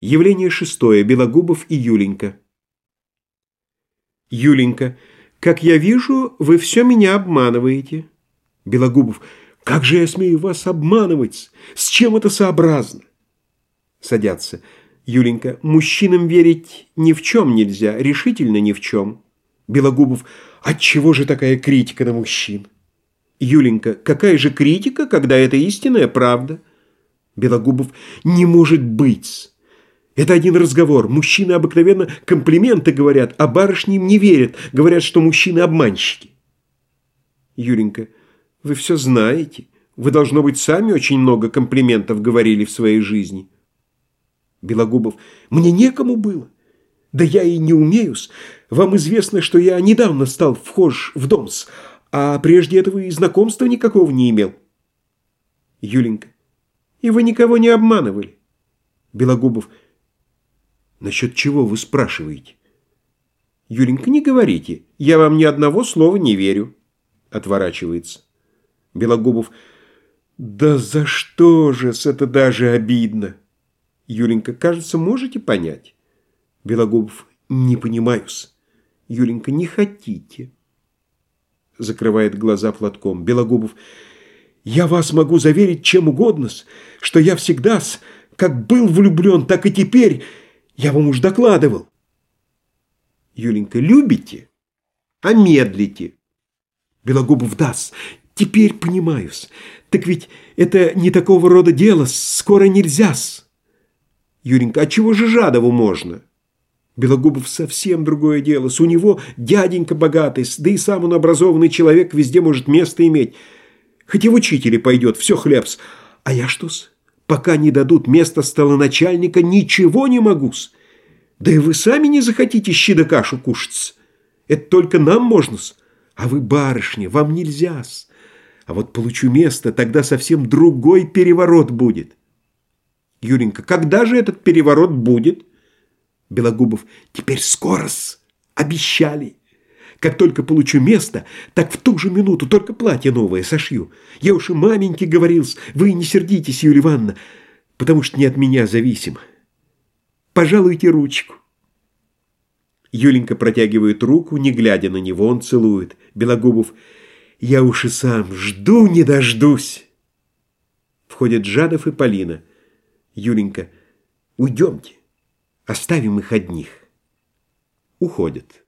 Явление шестое. Белогубов и Юленька. Юленька. Как я вижу, вы все меня обманываете. Белогубов. Как же я смею вас обманывать? С чем это сообразно? Садятся. Юленька. Мужчинам верить ни в чем нельзя, решительно ни в чем. Белогубов. Отчего же такая критика на мужчин? Юленька. Какая же критика, когда это истинная правда? Белогубов. Не может быть. Это один разговор. Мужчины обыкновенно комплименты говорят, а барышни им не верят. Говорят, что мужчины обманщики. Юренька, вы все знаете. Вы, должно быть, сами очень много комплиментов говорили в своей жизни. Белогубов, мне некому было. Да я и не умеюсь. Вам известно, что я недавно стал вхож в домс, а прежде этого и знакомства никакого не имел. Юленька, и вы никого не обманывали. Белогубов, Насчет чего вы спрашиваете? Юленька, не говорите. Я вам ни одного слова не верю. Отворачивается. Белогубов. Да за что же это даже обидно? Юленька, кажется, можете понять. Белогубов. Не понимаю-с. Юленька, не хотите. Закрывает глаза платком. Белогубов. Я вас могу заверить чем угодно, что я всегда, как был влюблен, так и теперь я вам уж докладывал. Юленька, любите, а медлите. Белогубов даст. Теперь понимаю-с. Так ведь это не такого рода дело, скоро нельзя-с. Юренька, а чего же Жадову можно? Белогубов совсем другое дело. С у него дяденька богатый, да и сам он образованный человек, везде может место иметь. Хоть и в учители пойдет, все хлебс. А я что-с? Пока не дадут место столоначальника, ничего не могу-с. Да и вы сами не захотите щи кашу кушать-с. Это только нам можно-с. А вы барышня, вам нельзя-с. А вот получу место, тогда совсем другой переворот будет. Юренька, когда же этот переворот будет? Белогубов, теперь скоро-с. Обещали. Как только получу место, так в ту же минуту только платье новое сошью. Я уж и маменьке говорил, вы не сердитесь, Юлия Ивановна, потому что не от меня зависим. Пожалуйте ручку. Юленька протягивает руку, не глядя на него, он целует. Белогубов, я уж и сам жду, не дождусь. Входят Жадов и Полина. Юленька, уйдемте, оставим их одних. Уходят.